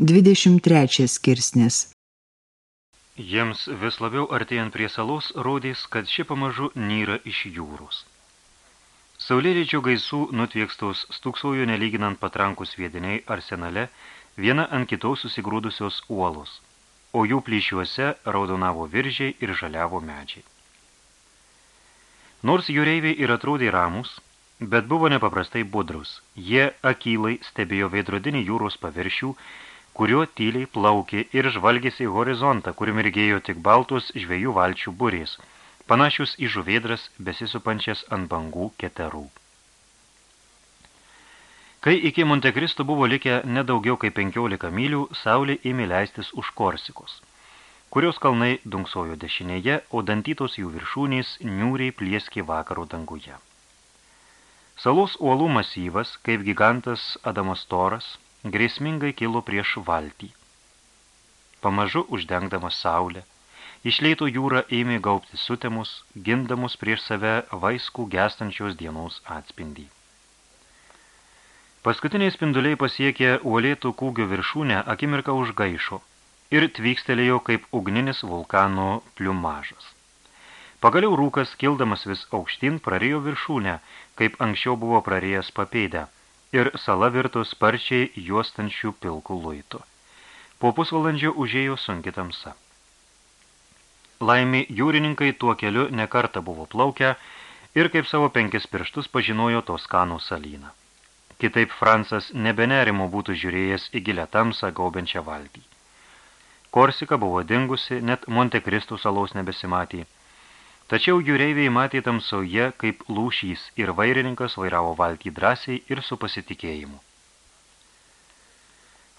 23 skirsnis Jiems vis labiau artėjant prie salos rodės, kad ši pamažu nyra iš jūros. Saulėlydžio gaisų nutviekstos stūksojo nelyginant patrankų sviediniai arsenale viena ant kitos susigrūdusios uolos, o jų plyšiuose raudonavo viržiai ir žaliavo medžiai. Nors jūreiviai ir atrodė ramus, bet buvo nepaprastai budrus. Jie akylai stebėjo veidrodinį jūros paviršių, kuriuo tyliai plaukė ir žvalgėsi į horizontą, kur mirgėjo tik baltus žvėjų valčių burės, panašius į žuvėdras besisupančias ant bangų keterų. Kai iki Montekristo buvo likę nedaugiau kaip 15 mylių, saulė ėmė leistis už Korsikos, kurios kalnai dunksojo dešinėje, o dantytos jų viršūnės niūriai plieskė vakaro danguje. Salos uolų masyvas, kaip gigantas Adamostoras, grėsmingai kilo prieš valtį. Pamažu uždengdamas saulę, išleito jūra ėmė gaupti sutemus, gindamus prieš save vaiskų gestančios dienos atspindį. Paskutiniai spinduliai pasiekė uolėtų kūgio viršūnę akimirką užgaišo ir tvykstelėjo kaip ugninis vulkano pliumažas. Pagaliau rūkas, kildamas vis aukštin, prarijo viršūnę, kaip anksčiau buvo prarėjęs papeidę – ir sala virto sparčiai juostančių pilkų luitų. Po pusvalandžio užėjo sunki tamsa. Laimi jūrininkai tuo keliu nekartą buvo plaukę ir kaip savo penkis pirštus pažinojo Toskanų salyną. Kitaip Francas nebenerimo būtų žiūrėjęs į gilę tamsą gaubiančią valtį. Korsika buvo dingusi, net Montekristų salos nebesimatė – Tačiau jūreiviai matė tamsoje, kaip lūšys ir vairininkas vairavo valtį drąsiai ir su pasitikėjimu.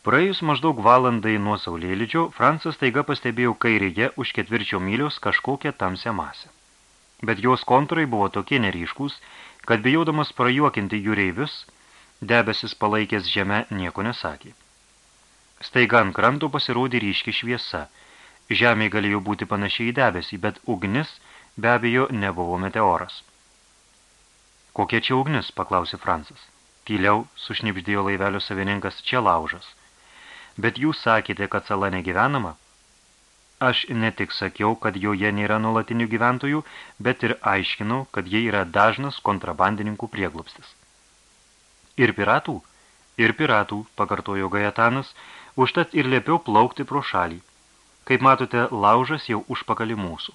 Praėjus maždaug valandai nuo saulėlydžio, Francas taiga pastebėjo kairėje už ketvirčio mylios kažkokią tamsią masę. Bet jos kontūrai buvo tokie neryškus, kad bijaudamas prajuokinti jūreivius, debesis palaikęs žemę nieko nesakė. Staiga ant kranto pasirodė ryški šviesa. Žemė galėjo būti panašiai į debesį, bet ugnis – Be abejo, nebuvo meteoras. Kokia čia ugnis, paklausė Francas. Tyliau sušnipždėjo laivelio savininkas čia laužas. Bet jūs sakėte, kad sala negyvenama? Aš ne tik sakiau, kad joje nėra nuolatinių gyventojų, bet ir aiškinau, kad jie yra dažnas kontrabandininkų prieglupstis. Ir piratų? Ir piratų, pakartojo Gajetanas, užtat ir liepiau plaukti pro šalį. Kaip matote, laužas jau užpakali mūsų.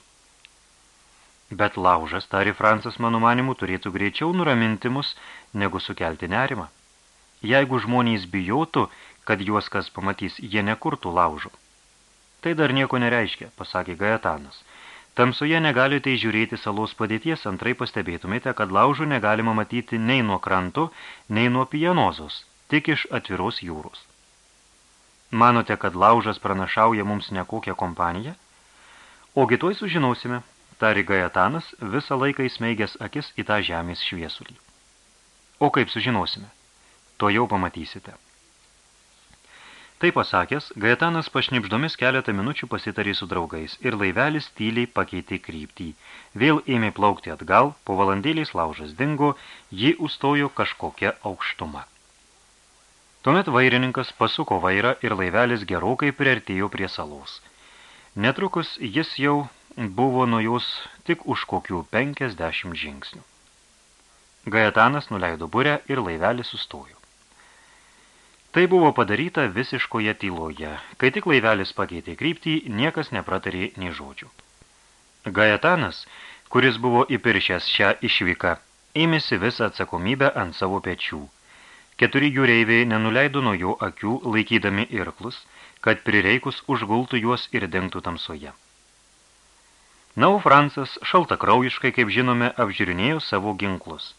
Bet laužas, tari Francas, mano manimu, turėtų greičiau nuraminti mus, negu sukelti nerimą. Jeigu žmonės bijotų, kad juos kas pamatys, jie nekurtų laužų. Tai dar nieko nereiškia, pasakė Gajetanas. Tamsoje negalite įžiūrėti salos padėties, antrai pastebėtumėte, kad laužų negalima matyti nei nuo kranto, nei nuo pienozos, tik iš atviros jūros. Manote, kad laužas pranašauja mums nekokią kompaniją? Ogi tuoj sužinosime, tari Gajetanas, visą laiką įsmeigęs akis į tą žemės šviesulį. O kaip sužinosime? To jau pamatysite. Tai pasakęs, Gajetanas pašnipždomis keletą minučių pasitarė su draugais ir laivelis tyliai pakeitė kryptį. Vėl ėmė plaukti atgal, po valandėliais laužas dingo, jį užstojo kažkokia aukštuma. Tuomet vairininkas pasuko vairą ir laivelis gerokai priartėjo prie salos. Netrukus jis jau buvo nuo jos tik už kokių penkiasdešimt žingsnių. Gajetanas nuleido burę ir laivelis sustojo. Tai buvo padaryta visiškoje tyloje. Kai tik laivelis pakeitė kryptį, niekas nepratarė nei žodžių. Gajetanas, kuris buvo įpiršęs šią išvyką, ėmėsi visą atsakomybę ant savo pečių. Keturi jūreiviai nenuleido nuo jo akių, laikydami irklus, kad prireikus užgultų juos ir dengtų tamsoje. Na, o Francas šaltakraujiškai, kaip žinome, apžiūrinėjo savo ginklus.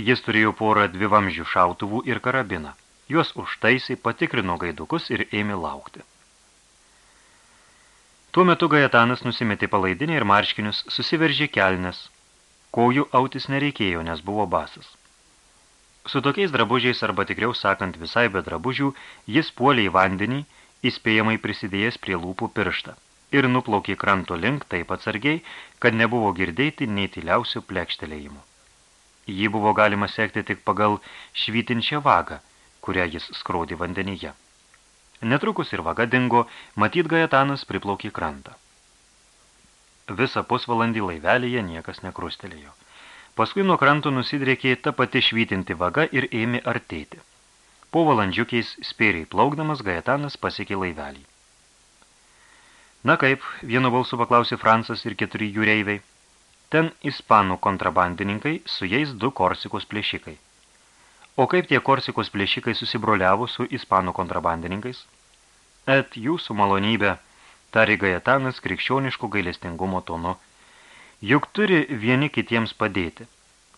Jis turėjo porą dvivamžių šautuvų ir karabiną. Juos užtaisai patikrino gaidukus ir ėmė laukti. Tuo metu Gajetanas nusimetė palaidinį ir marškinius, susiveržė kelnes. Kojų autis nereikėjo, nes buvo basas. Su tokiais drabužiais, arba tikriau sakant visai be drabužių, jis puolė į vandenį, įspėjamai prisidėjęs prie lūpų pirštą ir nuplaukė kranto link taip atsargiai, kad nebuvo girdėti nei tyliausių plekštelėjimų. Jį buvo galima sekti tik pagal švytinčią vagą, kurią jis skrodė vandenyje. Netrukus ir vaga dingo, matyt Gajetanas priplaukė krantą. Visą pusvalandį laivelyje niekas nekrustelėjo. Paskui nuo kranto nusidrėkė ta pati švytinti vaga ir ėmė artėti. Po valandžiukiais spėriai plaukdamas Gajetanas pasiekė laivelį. Na kaip, vienu balsu paklausė Francas ir keturi jūreiviai. Ten ispanų kontrabandininkai, su jais du korsikos plėšikai. O kaip tie korsikos plėšikai susibroliavo su ispanų kontrabandininkais? Et jūsų malonybė, tari Gajetanas krikščioniškų gailestingumo tonu, juk turi vieni kitiems padėti.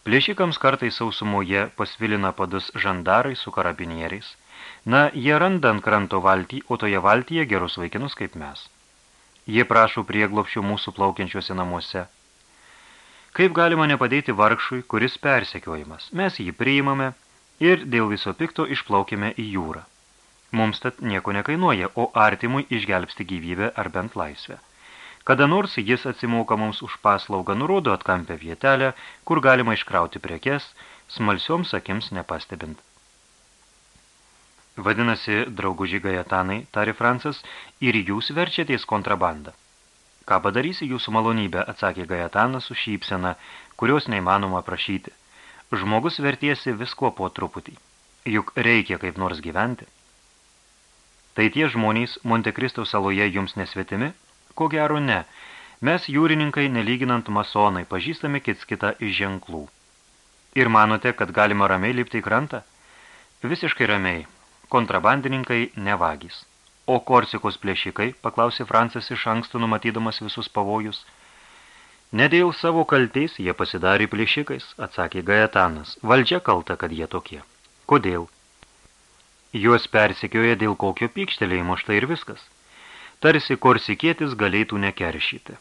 Plėšikams kartai sausumoje pasvilina padus žandarai su karabinieriais. Na, jie randa ant kranto valtį, o toje valtyje gerus vaikinus kaip mes. Jie prašo prieglopščių mūsų plaukiančiuose namuose. Kaip galima nepadėti vargšui, kuris persekiojimas? Mes jį priimame ir dėl viso pikto išplaukime į jūrą. Mums tad nieko nekainuoja, o artimui išgelbsti gyvybę ar bent laisvę. Kada nors jis atsimoka mums už paslaugą, nurodo atkampę vietelę, kur galima iškrauti prekes, smalsioms akims nepastebint. Vadinasi, drauguži Gajetanai, tari Francas, ir jūs verčiatės kontrabandą. Ką padarysi jūsų malonybę, atsakė Gajetanas su šypsena, kurios neįmanoma prašyti. Žmogus vertiesi visko po truputį. Juk reikia kaip nors gyventi. Tai tie žmonės Montekristo saloje jums nesvetimi? Ko gero ne. Mes jūrininkai, nelyginant masonai, pažįstame kits kitą iš ženklų. Ir manote, kad galima ramiai lipti į krantą? Visiškai ramiai. Kontrabandininkai nevagys. O korsikos plėšikai, paklausė Francas iš anksto numatydamas visus pavojus. Ne dėl savo kaltės jie pasidarė plėšikais, atsakė Gajetanas. Valdžia kalta, kad jie tokie. Kodėl? Juos persekioja dėl kokio pykštelėjimo, štai ir viskas. Tarsi korsikėtis galėtų nekeršyti.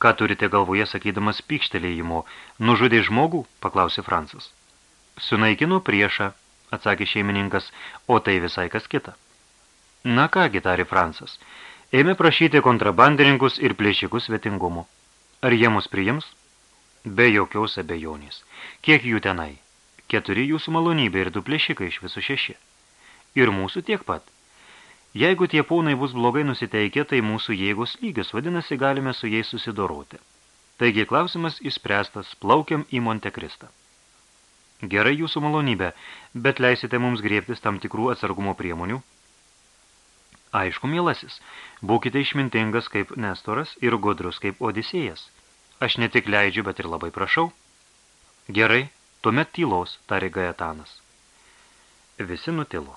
Ką turite galvoje, sakydamas pykštelėjimo? Nužudė žmogų? paklausė Francas. Sunaikinu priešą, atsakė šeimininkas, o tai visai kas kita. Na ką, gitarė Francas, ėmė prašyti kontrabandininkus ir plėšikus svetingumu. Ar jie mus priims? Be jokios abejonės. Kiek jų tenai? Keturi jūsų malonybė ir du plėšikai iš visų šeši. Ir mūsų tiek pat. Jeigu tie pūnai bus blogai nusiteikę, tai mūsų jėgos lygios, vadinasi, galime su jais susidoroti. Taigi klausimas išspręstas, plaukiam į Montekristą. Gerai jūsų malonybė, bet leisite mums griebtis tam tikrų atsargumo priemonių? Aišku, mielasis, būkite išmintingas kaip Nestoras ir gudrus kaip Odisėjas. Aš ne tik leidžiu, bet ir labai prašau. Gerai, Tuomet tylos, tarė Gajetanas. Visi nutilo.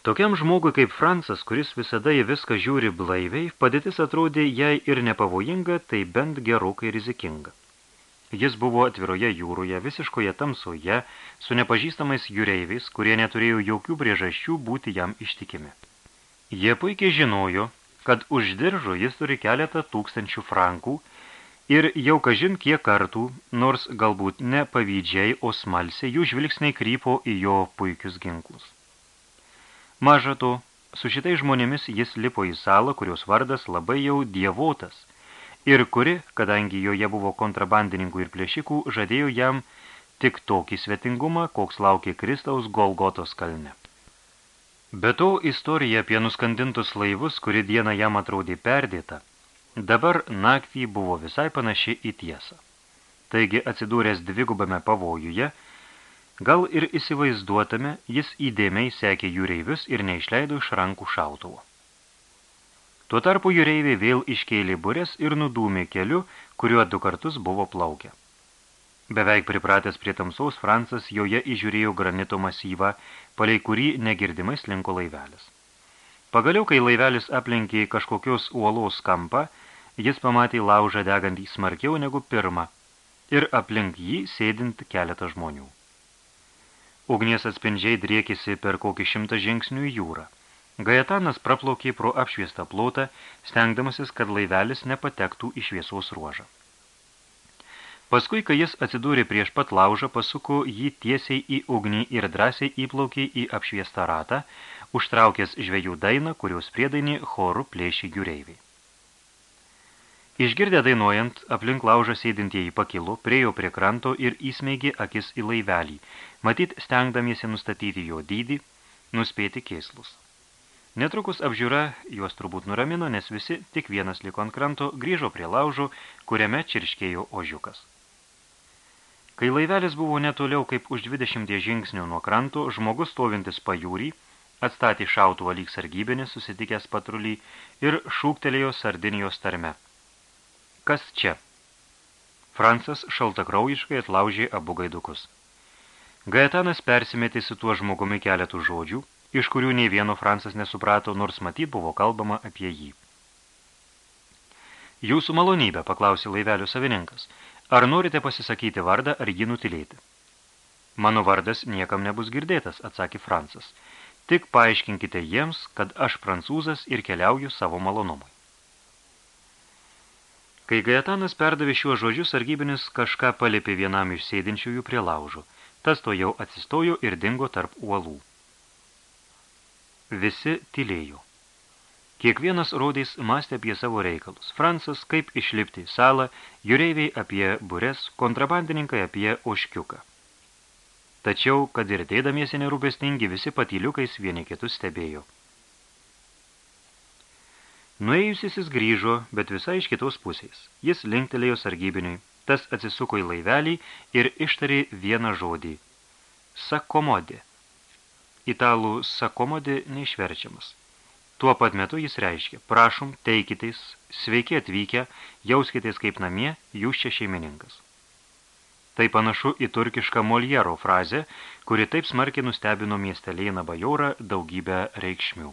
Tokiam žmogui kaip Francas, kuris visada į viską žiūri blaiviai, padėtis atrodė jai ir nepavojinga, tai bent gerokai rizikinga. Jis buvo atviroje jūroje, visiškoje tamsoje, su nepažįstamais jūreiviais, kurie neturėjo jokių priežasčių būti jam ištikimi. Jie puikiai žinojo, kad už diržo jis turi keletą tūkstančių frankų Ir jau kažin kiek kartų, nors galbūt ne pavydžiai, o smalsiai, jų žvilgsniai krypo į jo puikius ginklus. Maža to, su šitai žmonėmis jis lipo į salą, kurios vardas labai jau dievotas, ir kuri, kadangi joje buvo kontrabandininkų ir plėšikų, žadėjo jam tik tokį svetingumą, koks laukė Kristaus Golgotos kalne. Be to, istorija apie nuskandintus laivus, kuri dieną jam atrodė perdėta, Dabar naktį buvo visai panaši į tiesą. Taigi atsidūręs dvigubame pavojuje, gal ir įsivaizduotame, jis įdėmiai sekė jūreivius ir neišleido iš rankų šautuvo. Tuo tarpu jūreiviai vėl iškėlė burės ir nudūmė keliu, kuriuo du kartus buvo plaukę. Beveik pripratęs prie tamsaus, Francas joje įžiūrėjo granito masyvą, palei kurį negirdimai slinko laivelis. Pagaliau, kai laivelis aplenkė kažkokios uolos kampą, jis pamatė laužą degantį smarkiau negu pirmą ir aplink jį sėdint keletą žmonių. Ugnies atspindžiai driekėsi per kokį šimtą žingsnių į jūrą. Gajetanas praplaukė pro apšviestą plotą, stengdamasis, kad laivelis nepatektų į šviesos ruožą. Paskui, kai jis atsidūrė prieš pat laužą, pasuko jį tiesiai į ugnį ir drąsiai įplaukė į apšviestą ratą, užtraukęs žvejų dainą, kurios priedainį chorų plėšė jūreiviai. Išgirdę dainuojant, aplink laužą sėdintieji pakilo, priejo prie kranto ir įsmeigė akis į laivelį, matyt, stengdamiesi nustatyti jo dydį, nuspėti kėslus. Netrukus apžiūra juos turbūt nuramino, nes visi tik vienas liko ant kranto, grįžo prie laužo, kuriame čirškėjo ožiukas. Kai laivelis buvo netoliau kaip už 20 žingsnių nuo kranto, žmogus stovintis pajūrį, atstatė šautuvą lyg sargybinis, susitikęs patrulį ir šūktelėjo Sardinijos tarme. Kas čia? Francas šaltakraujiškai atlaužė abu gaidukus. Gaetanas persimetė su tuo žmogumi keletų žodžių, iš kurių nei vieno Francas nesuprato, nors matyt buvo kalbama apie jį. Jūsų malonybė, paklausė laivelio savininkas, ar norite pasisakyti vardą ar jį nutilėti? Mano vardas niekam nebus girdėtas, atsakė Francas. Tik paaiškinkite jiems, kad aš prancūzas ir keliauju savo malonumui. Kai Gaetanas perdavė šiuos žodžius, sargybinis kažką palėpė vienam iš sėdinčiųjų prie laužo – Tas to jau atsistojo ir dingo tarp uolų. Visi tylėjo. Kiekvienas rodys mąstė apie savo reikalus. Francas, kaip išlipti į salą, jūreiviai apie bures, kontrabandininkai apie oškiuką. Tačiau, kad ir dėdamiesi nerūpestingi, visi patyliukais vieni kitus stebėjo. Nuėjusis jis grįžo, bet visai iš kitos pusės. Jis linktelėjo sargybiniui. Tas atsisuko į laivelį ir ištarė vieną žodį. Sakomodė. Italų sakomodė neišverčiamas. Tuo pat metu jis reiškia, prašom, teikitės, sveiki atvykę, jauskitės kaip namie, jūs čia šeimininkas. Tai panašu į turkišką Moliero frazę, kuri taip smarkiai nustebino miestelėną bajorą daugybę reikšmių.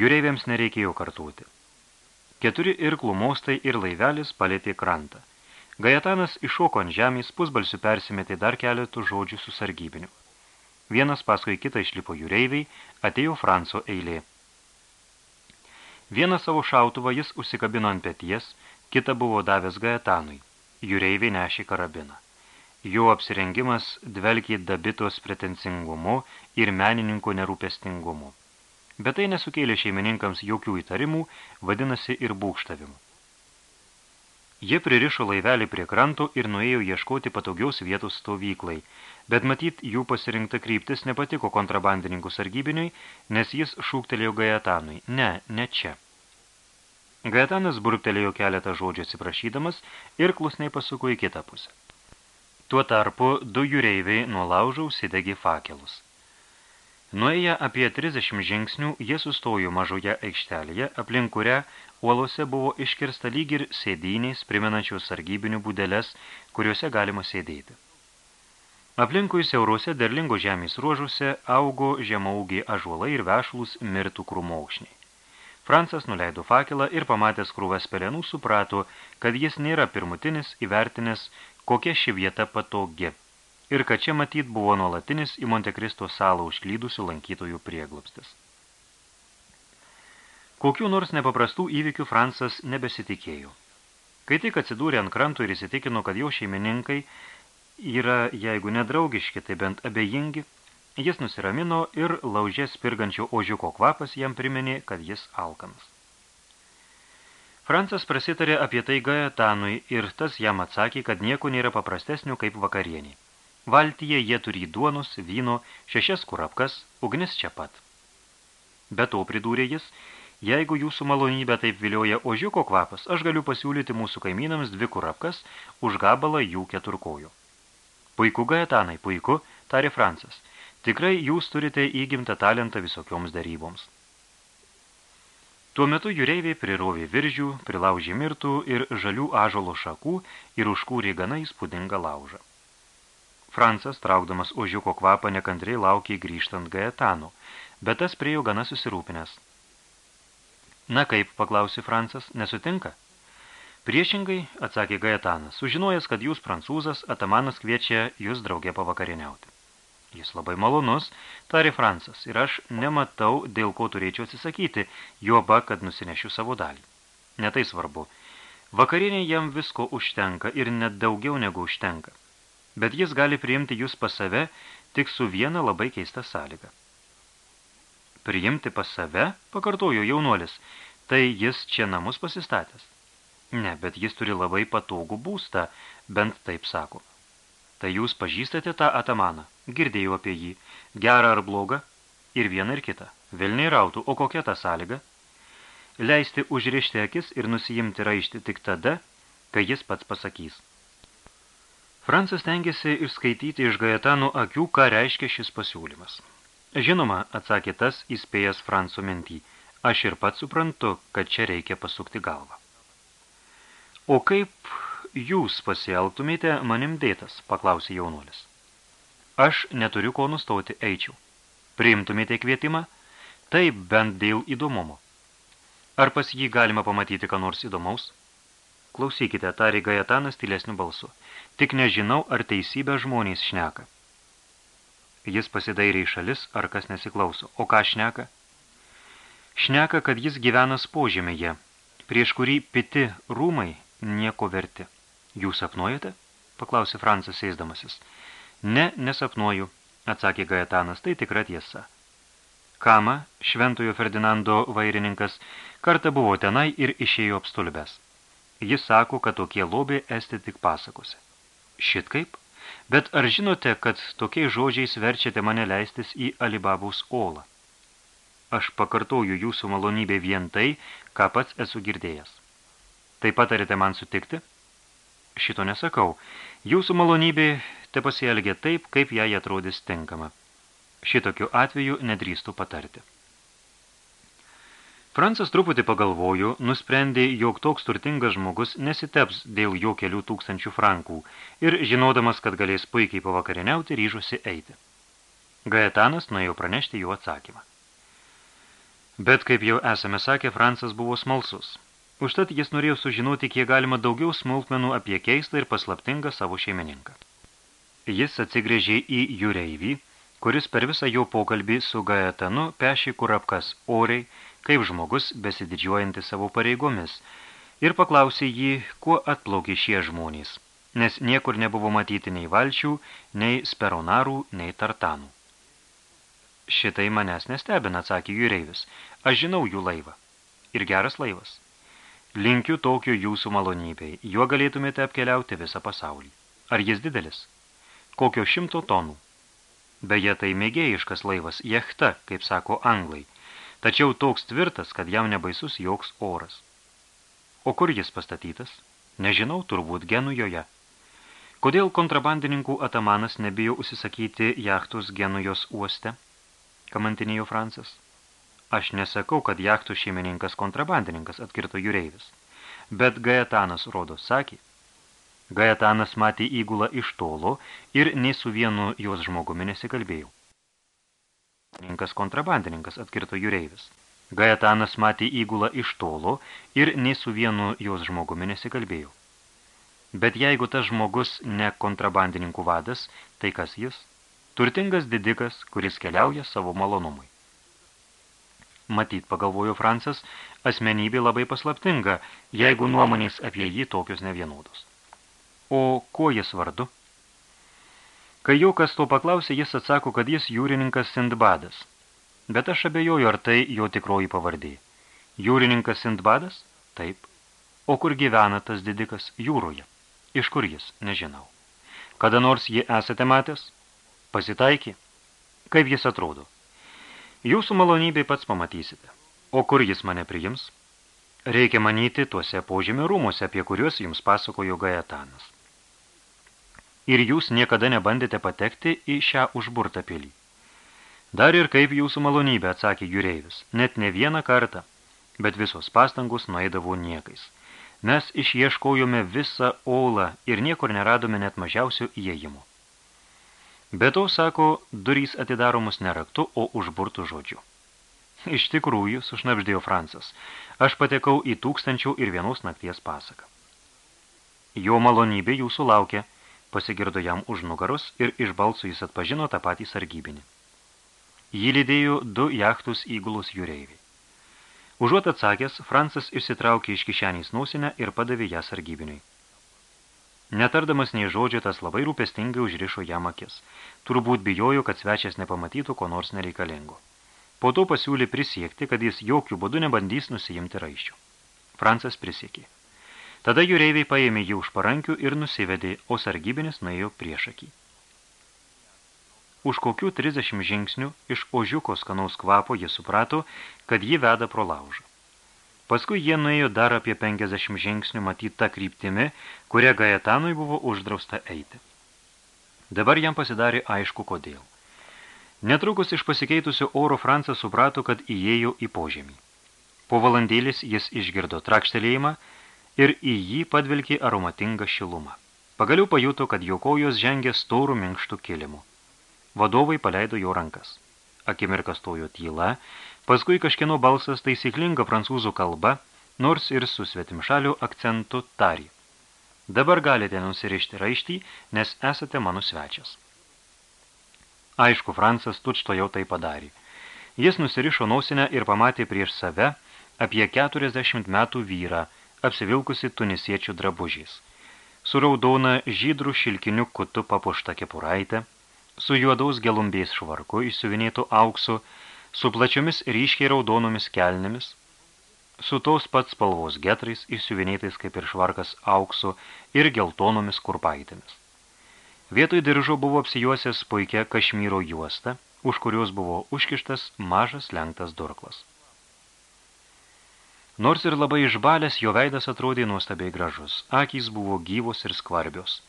Jūreiviams nereikėjo kartuoti. Keturi irklų mostai ir laivelis palėtė krantą. Gajetanas iššoko ant žemės, pusbalsių persimetė dar keletų žodžių su sargybiniu. Vienas paskui kitą išlipo jūreiviai, atėjo Franco eilė. Vieną savo šautuvą jis užsikabino ant peties, kitą buvo davęs Gajetanui. Jūreiviai nešė karabiną. Jo apsirengimas dvelkė dabitos pretencingumu ir menininko nerūpestingumu bet tai nesukėlė šeimininkams jokių įtarimų, vadinasi ir būkštavimų. Jie pririšo laivelį prie kranto ir nuėjo ieškoti patogiaus vietos stovyklai, bet matyt, jų pasirinkta kryptis nepatiko kontrabandininkų sargybiniui, nes jis šūktelėjo Gajetanui. Ne, ne čia. Gajetanas burptelėjo keletą žodžių atsiprašydamas ir klusniai pasuko į kitą pusę. Tuo tarpu du jūreiviai nuo laužų užsidegė fakelus. Nuėję apie 30 žingsnių, jie sustojo mažoje aikštelėje, aplink kurią uolose buvo iškirsta lyg ir sėdynės, primenančios sargybinių būdelės, kuriuose galima sėdėti. Aplinkui siauruose derlingo žemės ruožuose augo žemaugiai ažuolai ir vešlus mirtų krūmokšniai. Francas nuleido fakelą ir pamatęs krūvas pelenų suprato, kad jis nėra pirmutinis įvertinęs, kokia ši vieta patogi ir kad čia matyt buvo nuolatinis į Montekristo salą užklydusių lankytojų prieglobstis. Kokių nors nepaprastų įvykių Fransas nebesitikėjo. Kai tik atsidūrė ant krantų ir įsitikino, kad jo šeimininkai yra, jeigu nedraugiški, tai bent abejingi, jis nusiramino ir laužė spirgančio ožiuko kvapas jam priminė, kad jis alkanas. Francas prasitarė apie tai Gaetanui ir tas jam atsakė, kad nieko nėra paprastesnio kaip vakarienį. Valtyje jie turi duonos, vyno, šešias kurapkas, ugnis čia pat. Be to, pridūrė jis, jeigu jūsų malonybė taip vilioja ožiuko kvapas, aš galiu pasiūlyti mūsų kaimynams dvi kurapkas už gabalą jų keturkojų. Puiku, Gaetanai, puiku, tarė Francas. Tikrai jūs turite įgimtą talentą visokioms daryboms. Tuo metu jūreiviai prirovė viržių, prilaužė mirtų ir žalių ažolo šakų ir užkūrė gana įspūdingą laužą. Francas, traukdamas ožiuko kvapą, nekantriai laukė grįžtant Gaetano, bet tas priejo gana susirūpinęs. Na kaip, paklausė Francas, nesutinka? Priešingai, atsakė Gaetanas, sužinojęs, kad jūs prancūzas, atamanas kviečia jūs draugė pavakarieniauti. Jis labai malonus, tarė Francas, ir aš nematau, dėl ko turėčiau atsisakyti, juoba, kad nusinešiu savo dalį. Netai svarbu. Vakarienė jam visko užtenka ir net daugiau negu užtenka bet jis gali priimti jūs pas save tik su viena labai keista sąlyga. Priimti pas save, pakartojo jaunuolis, tai jis čia namus pasistatęs. Ne, bet jis turi labai patogų būstą, bent taip sako. Tai jūs pažįstate tą atamaną? girdėjau apie jį, gerą ar blogą, ir vieną ir kitą. Vilniai rautų, o kokia ta sąlyga? Leisti užrišti akis ir nusijimti raištį tik tada, kai jis pats pasakys. Francas tengiasi išskaityti iš Gajetanų akių, ką reiškia šis pasiūlymas. Žinoma, atsakė tas, įspėjęs Franco mintį, aš ir pats suprantu, kad čia reikia pasukti galvą. O kaip jūs pasielgtumėte manim dėtas, paklausė jaunuolis. Aš neturiu ko nustoti, eičiau. Priimtumėte kvietimą? Taip, bent dėl įdomumo. Ar pas jį galima pamatyti ką nors įdomaus? Klausykite, tarė Gajetanas tylesniu balsu. Tik nežinau, ar teisybę žmonės šneka. Jis pasidairė į šalis, ar kas nesiklauso. O ką šneka? Šneka, kad jis gyvenas požemėje, prieš kurį piti rūmai nieko verti. Jūs sapnuojate? paklausė Francas sėsdamasis. Ne, nesapnuoju, atsakė Gajetanas, tai tikra tiesa. Kama, šventojo Ferdinando vairininkas, kartą buvo tenai ir išėjo apstulbęs. Jis sako, kad tokie lobiai esti tik pasakose. Šit kaip? Bet ar žinote, kad tokiais žodžiais verčiate mane leistis į Alibabaus olą? Aš pakartoju jūsų malonybę vien tai, ką pats esu girdėjęs. Taip patarite man sutikti? Šito nesakau. Jūsų malonybė te pasielgia taip, kaip jai atrodys tinkama. Šitokiu atveju nedrįstų patarti. Francas truputį pagalvojo, nusprendė, jog toks turtingas žmogus nesiteps dėl jo kelių tūkstančių frankų ir, žinodamas, kad galės puikiai pavakariniauti, ryžosi eiti. Gaetanas nuėjo pranešti jų atsakymą. Bet, kaip jau esame sakę, Francas buvo smalsus. Užtat jis norėjo sužinoti, kiek galima daugiau smulkmenų apie keistą ir paslaptingą savo šeimininką. Jis atsigrėžė į jūreivį, kuris per visą jo pokalbį su Gaetanu pešė kurapkas oriai, kaip žmogus besididžiuojanti savo pareigomis, ir paklausė jį, kuo atplaukė šie žmonės, nes niekur nebuvo matyti nei valčių, nei speronarų, nei tartanų. Šitai manęs nestebina, atsakė jūreivis, aš žinau jų laivą. Ir geras laivas. Linkiu tokio jūsų malonybei, juo galėtumėte apkeliauti visą pasaulį. Ar jis didelis? kokio šimto tonų. Beje, tai mėgėjiškas laivas, jechta, kaip sako anglai, tačiau toks tvirtas, kad jam nebaisus joks oras. O kur jis pastatytas? Nežinau, turbūt Genujoje. Kodėl kontrabandininkų atamanas nebijo užsisakyti jachtus Genujos uoste? Kamantinėjo Francas. Aš nesakau, kad jachtų šeimininkas kontrabandininkas atkirto jūreivis. Bet Gaetanas, rodo, sakė, Gajetanas matė įgulą iš tolo ir nei su vienu jos žmogumi nesikalbėjau. Ninkas kontrabandininkas atkirto jūreivis. Gajetanas matė įgulą iš tolo ir nei su vienu jos žmogumi nesikalbėjau. Bet jeigu tas žmogus ne kontrabandininkų vadas, tai kas jis? Turtingas didikas, kuris keliauja savo malonumui. Matyt, pagalvojo Francas, asmenybė labai paslaptinga, jeigu nuomonės apie jį tokios nevienodos. O kuo jis vardu? Kai jau kas to paklausė, jis atsako, kad jis jūrininkas Sindbadas. Bet aš abejoju, ar tai jo tikroji pavardė. Jūrininkas Sindbadas? Taip. O kur gyvena tas didikas? Jūroje. Iš kur jis? Nežinau. Kada nors jį esate matęs? Pasitaikė? Kaip jis atrodo? Jūsų malonybė pats pamatysite. O kur jis mane priims? Reikia manyti tuose požemio rūmuose, apie kuriuos jums pasakojo Gajetanas ir jūs niekada nebandėte patekti į šią užburtą pilį. Dar ir kaip jūsų malonybė, atsakė jūreivis, net ne vieną kartą, bet visos pastangos nueidavo niekais. Mes išieškojome visą olą ir niekur neradome net mažiausio įėjimo. Be to, sako, durys atidaromus ne raktu, o užburtų žodžiu. Iš tikrųjų, sušnapždėjo Francas, aš patekau į tūkstančių ir vienos nakties pasaką. Jo malonybė jūsų laukia – pasigirdo jam už nugaros ir iš balsų jis atpažino tą patį sargybinį. Jį lydėjo du jachtus įgulus jūreiviai. Užuot atsakęs, Francas išsitraukė iš kišenės nausinę ir padavė ją sargybiniui. Netardamas nei žodžio, tas labai rūpestingai užrišo jam akis. Turbūt bijojo, kad svečias nepamatytų ko nors nereikalingo. Po to pasiūlė prisiekti, kad jis jokių būdų nebandys nusijimti raiščių. Francas prisiekė. Tada jūreiviai paėmė jį už parankių ir nusivedė, o sargybinis nuėjo priešakį. Už kokių 30 žingsnių iš ožiuko skanaus kvapo jis suprato, kad jį veda pro laužą. Paskui jie nuėjo dar apie 50 žingsnių matyti tą kryptimi, kuria Gaetanui buvo uždrausta eiti. Dabar jam pasidarė aišku, kodėl. Netrukus iš pasikeitusio oro Francas suprato, kad įėjo į požemį. Po valandėlis jis išgirdo trakštelėjimą ir į jį padvilkė aromatingą šilumą. Pagaliau pajuto, kad jo kojos žengė storų minkštų kilimu. Vadovai paleido jo rankas. Akimirką stojo tyla, paskui kažkieno balsas taisyklinga prancūzų kalba, nors ir su svetimšalių akcentu tarį. Dabar galite nusirišti raištį, nes esate mano svečias. Aišku, Francas tučto jau tai padarė. Jis nusirišo nausinę ir pamatė prieš save apie 40 metų vyrą, apsivilkusi tunisiečių drabužiais. Su raudona žydrų šilkiniu kutu papuošta kepuraitė, su juodaus gelumbiais švarku išsiuvinėtų auksu, su plačiomis ryškiai raudonomis kelnėmis, su tos pats spalvos getrais išsiuvinėtais kaip ir švarkas auksu ir geltonomis kurpaitėmis. Vietoj diržo buvo apsijuosęs puikia kašmyro juosta, už kurios buvo užkištas mažas lenktas durklas. Nors ir labai išbalęs, jo veidas atrodė nuostabiai gražus. Akys buvo gyvos ir skvarbios.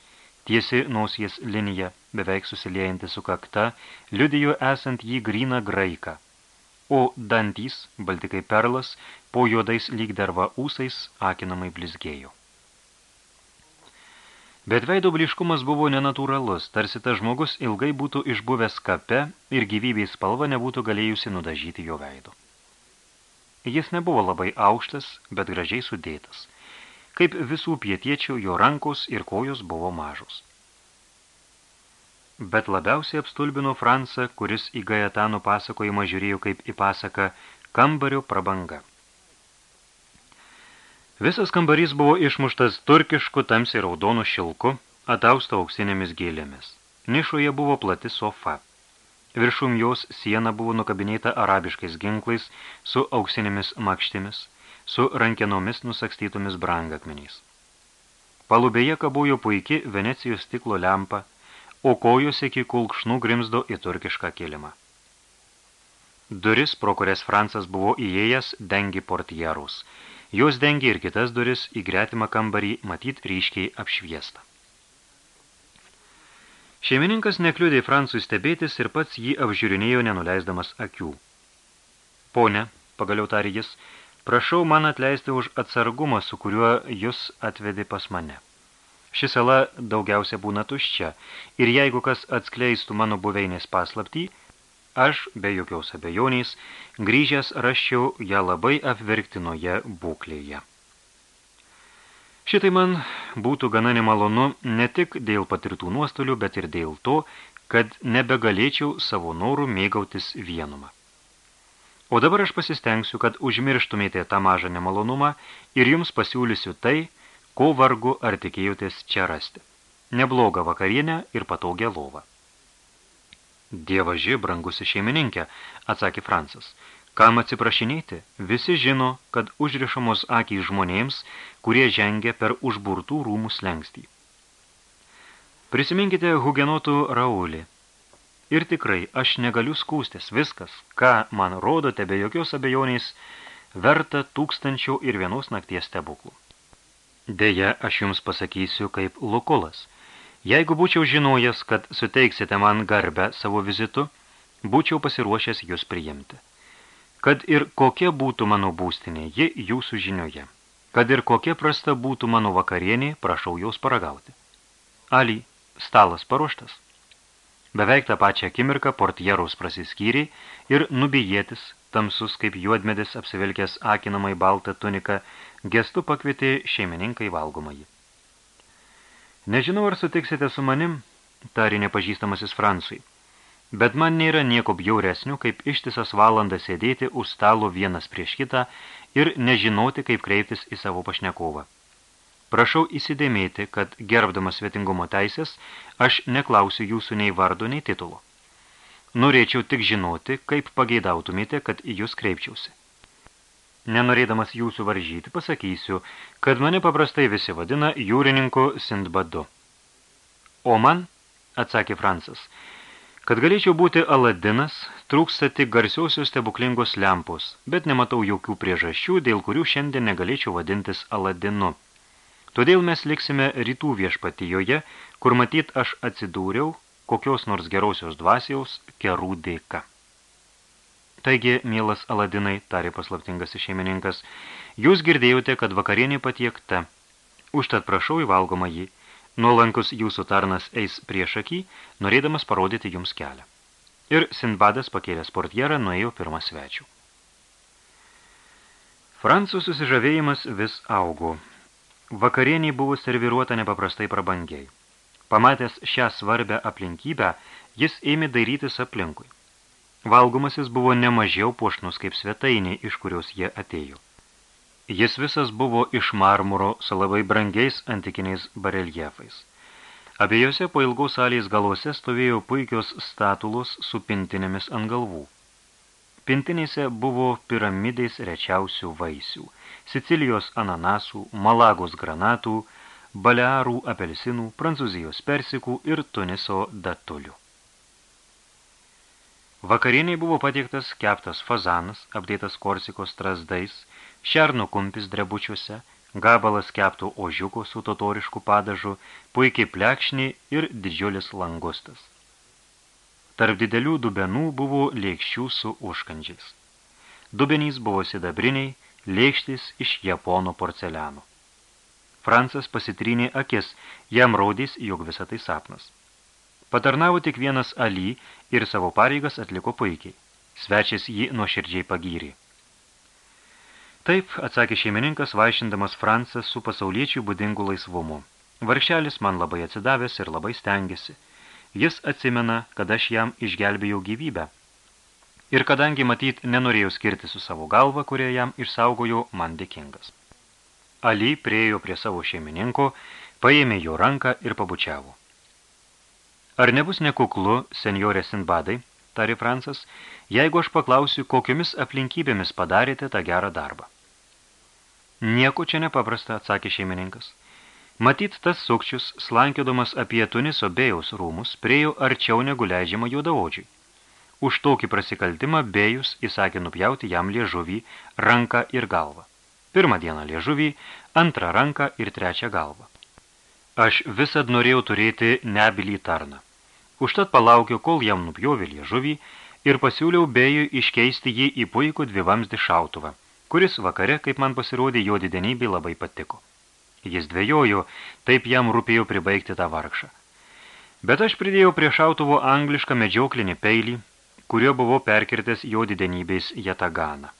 Tiesi nosies linija, beveik susiliejanti su kakta, liudijo esant jį gryną graiką. O dantys, balti kaip perlas, po juodais lyg derva ūsais akinamai blizgėjo. Bet veido bliškumas buvo nenatūralus, tarsi tas žmogus ilgai būtų išbuvęs kape ir gyvybės spalva nebūtų galėjusi nudažyti jo veido. Jis nebuvo labai aukštas, bet gražiai sudėtas – Kaip visų pietiečių, jo rankos ir kojos buvo mažos. Bet labiausiai apstulbino Fransą, kuris į Gajetano pasakojimą žiūrėjo kaip į pasaką kambario prabanga. Visas kambarys buvo išmuštas turkišku tamsiai raudonu šilku, atausta auksinėmis gėlėmis. Nišoje buvo plati sofa. Viršum jos siena buvo nukabinėta arabiškais ginklais su auksinėmis makštimis – su rankenomis nusakstytomis brangakmeniais. Palubėje kabojo puiki Venecijos stiklo lempa, o kojos iki kulkšnų grimzdo į turkišką kilimą. Duris, pro kurias Francas buvo įėjęs, dengi portierus. Jos dengi ir kitas duris į gretimą kambarį matyt ryškiai apšviestą. Šeimininkas nekliudė Francui stebėtis ir pats jį apžiūrinėjo nenuleisdamas akių. Pone, pagaliau tarė jis, Prašau man atleisti už atsargumą, su kuriuo jūs atvedė pas mane. Ši sala daugiausia būna tuščia, ir jeigu kas atskleistų mano buveinės paslaptį, aš, be jokios abejonės, grįžęs raščiau ją labai apverktinoje būklėje. Šitai man būtų gana nemalonu ne tik dėl patirtų nuostolių, bet ir dėl to, kad nebegalėčiau savo norų mėgautis vienumą. O dabar aš pasistengsiu, kad užmirštumėte tą mažą nemalonumą ir jums pasiūlysiu tai, ko vargu ar tikėjotės čia rasti. Neblogą vakarienę ir patogią lovą. Dievaži, brangusi šeimininkė, atsakė Francas. Kam atsiprašinėti? Visi žino, kad užrišamos akiai žmonėms, kurie žengia per užburtų rūmų slengstį. Prisiminkite hugenotų Raulį, Ir tikrai, aš negaliu skūstis viskas, ką man rodote be jokios abejonės, verta tūkstančių ir vienos nakties stebuklų. Deja, aš jums pasakysiu kaip Lukulas. Jeigu būčiau žinojęs, kad suteiksite man garbę savo vizitu, būčiau pasiruošęs jūs priimti. Kad ir kokia būtų mano būstinė, ji jūsų žinioje. Kad ir kokia prasta būtų mano vakarienė, prašau jaus paragauti. Ali, stalas paruoštas. Beveik tą pačią akimirką portjeros prasiskyriai ir nubijėtis, tamsus kaip juodmedis apsivilkęs akinamai baltą tuniką, gestu pakvietė šeimininkai valgomąjį. Nežinau, ar sutiksite su manim, tari nepažįstamasis Fransui, bet man nėra nieko bjauresnių, kaip ištisas valandą sėdėti už stalo vienas prieš kitą ir nežinoti, kaip kreiptis į savo pašnekovą. Prašau įsidėmėti, kad gerbdamas svetingumo teisės, aš neklausiu jūsų nei vardo, nei titulo. Norėčiau tik žinoti, kaip pageidautumėte, kad jūs kreipčiausi. Nenorėdamas jūsų varžyti, pasakysiu, kad mane paprastai visi vadina jūrininku Sindbadu. O man, atsakė Fransas, Kad galėčiau būti Aladinas, trūksta tik garsiausios stebuklingos lempos, bet nematau jokių priežasčių, dėl kurių šiandien negalėčiau vadintis Aladinu. Todėl mes liksime rytų viešpatijoje, kur matyt aš atsidūriau kokios nors gerosios dvasiaus kerų dėka. Taigi, mielas Aladinai, tarė paslaptingas šeimininkas, jūs girdėjote, kad vakarienė patiekta. Užtat prašau įvalgoma jį. Nuolankus jūsų tarnas eis prieš akį, norėdamas parodyti jums kelią. Ir Sinbadas pakėlęs portjerą nuėjo pirmą svečių. Francų susižavėjimas vis augo. Vakarienį buvo serviruota nepaprastai prabangiai. Pamatęs šią svarbę aplinkybę, jis ėmė dairytis aplinkui. Valgomasis buvo nemažiau puošnus kaip svetainė, iš kurios jie atėjo. Jis visas buvo iš marmuro su labai brangiais antikiniais bareljefais. Abiejose po ilgaus salės galuose stovėjo puikios statulos su pintinėmis ant galvų. Pintinėse buvo piramidės rečiausių vaisių, Sicilijos ananasų, Malagos granatų, Balearų apelsinų, Prancūzijos persikų ir Tuniso datulių. Vakarieniai buvo patiektas keptas fazanas, apdėtas korsikos strazdais, šerno kumpis drebučiuose, gabalas kepto ožiuko su totorišku padažu, puikiai plekšniai ir didžiulis langustas. Tarp didelių dubenų buvo lėkščių su užkandžiais. Dubenys buvo sidabriniai, lėkštis iš japono porceliano. Francas pasitrynė akis, jam rodys, jog visą tai sapnas. Patarnavo tik vienas Ali ir savo pareigas atliko puikiai. Svečias jį nuoširdžiai pagyrė. Taip, atsakė šeimininkas, vaišindamas Francas su pasauliečių būdingu laisvumu. Varšelis man labai atsidavęs ir labai stengiasi. Jis atsimena, kad aš jam išgelbėjau gyvybę. Ir kadangi matyt nenorėjau skirti su savo galva, kurią jam išsaugojau, man dėkingas. Ali priejo prie savo šeimininko, paėmė jo ranką ir pabučiavo. Ar nebus nekuklu, senjorė Sinbadai, tari Francas, jeigu aš paklausiu, kokiomis aplinkybėmis padarėte tą gerą darbą? Nieko čia nepaprasta, atsakė šeimininkas. Matyt, tas sukčius, slankiodamas apie Tuniso Bėjaus rūmus, priejo arčiau negu leidžiama juodaodžiui. Už tokį prasikaltimą Bėjus įsakė nupjauti jam liežuvį, ranką ir galvą. Pirmą dieną liežuvį, antrą ranką ir trečią galvą. Aš visad norėjau turėti nebilį tarną. Užtat palaukiau, kol jam nupjovė liežuvį ir pasiūliau bėjui iškeisti jį į puikų dvivamsdį šautuvą, kuris vakare, kaip man pasirodė, jo didenybė labai patiko. Jis dvėjojo, taip jam rūpėjo pribaigti tą vargšą. Bet aš pridėjau prie šautuvo anglišką medžioklinį peilį, kurio buvo perkirtęs jo didenybės jataganą.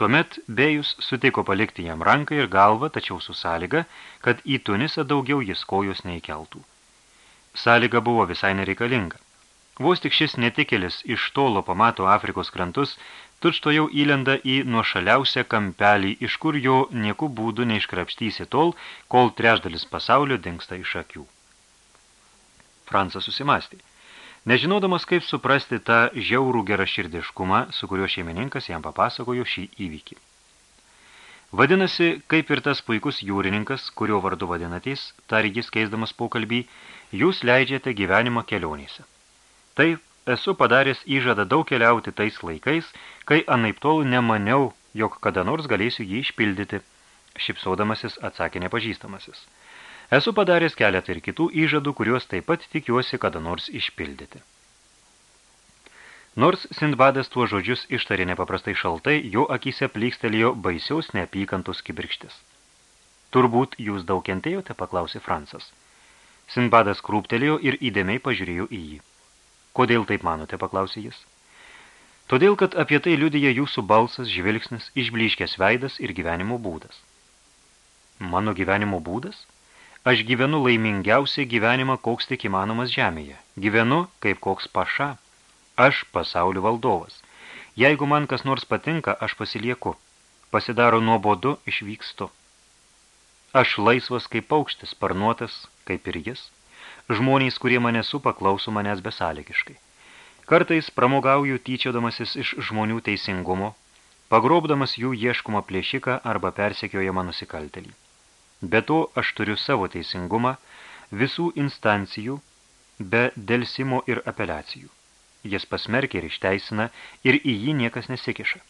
Tuomet Bėjus sutiko palikti jam ranką ir galvą, tačiau su sąlyga, kad į Tunisą daugiau jis kojos neįkeltų. Sąlyga buvo visai nereikalinga. Vos tik šis netikėlis iš tolo pamato Afrikos krantus, tučto jau įlenda į nuošaliausią kampelį, iš kur jo nieku būdų neiškrapštysi tol, kol trešdalis pasaulio dingsta iš akių. Francas susimastė. Nežinodamas, kaip suprasti tą žiaurų geraširdiškumą, su kuriuo šeimininkas jam papasakojo šį įvykį. Vadinasi, kaip ir tas puikus jūrininkas, kurio vardu vadinatys, tarė jis keisdamas pokalbį, jūs leidžiate gyvenimą kelionėse. Taip, esu padaręs įžadą daug keliauti tais laikais, kai anaiptol nemaniau, jog kada nors galėsiu jį išpildyti, šipsodamasis atsakė nepažįstamasis. Esu padaręs keletą ir kitų įžadų, kuriuos taip pat tikiuosi kada nors išpildyti. Nors Sindbadas tuo žodžius ištarė nepaprastai šaltai, jo akise plykstelėjo baisiaus neapykantos kibirkštis. Turbūt jūs daug kentėjote, paklausė Francas. Sinbadas krūptelėjo ir įdėmiai pažiūrėjo į jį. Kodėl taip manote, paklausė jis. Todėl, kad apie tai liudija jūsų balsas, žvilgsnis, išbliškęs veidas ir gyvenimo būdas. Mano gyvenimo būdas? Aš gyvenu laimingiausią gyvenimą, koks tik įmanomas žemėje. Gyvenu kaip koks paša. Aš pasaulio valdovas. Jeigu man kas nors patinka, aš pasilieku. Pasidaro nuobodu, išvykstu. Aš laisvas kaip paukštis, sparnuotas, kaip ir jis. Žmonės, kurie mane supa, klauso manęs besąlygiškai. Kartais pramogauju tyčiodamasis iš žmonių teisingumo, pagrobdamas jų ieškomą plėšiką arba persekiojamą nusikaltelį. Be to aš turiu savo teisingumą, visų instancijų, be delsimo ir apeliacijų. Jis pasmerkia ir išteisina ir į jį niekas nesikiša.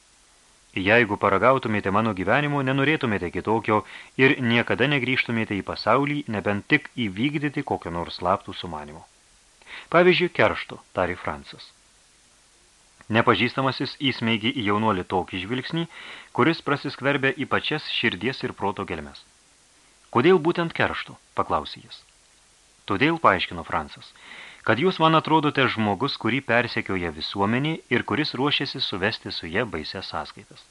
Jeigu paragautumėte mano gyvenimo, nenorėtumėte kitokio ir niekada negrįžtumėte į pasaulį, nebent tik įvykdyti kokio nors slaptų sumanimo. Pavyzdžiui, keršto, tari Francas. Nepažįstamasis įsmeigi į jaunuolį tokį žvilgsnį, kuris prasiskverbia į pačias širdies ir proto gelmes. Kodėl būtent keršto, paklausė jis. Todėl, paaiškino Francas, kad jūs man atrodote žmogus, kurį persekioja visuomenį ir kuris ruošiasi suvesti su jie baisės sąskaitas.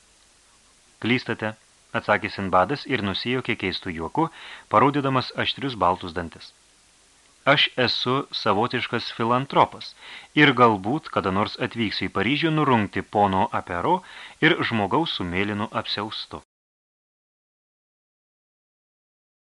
Klystate, atsakė Sinbadas ir nusijokė keistų juoku, parodydamas aštrius baltus dantis. Aš esu savotiškas filantropas ir galbūt kada nors atvyksiu į Paryžių nurungti pono apero ir žmogaus su mėlynu apsiaustu.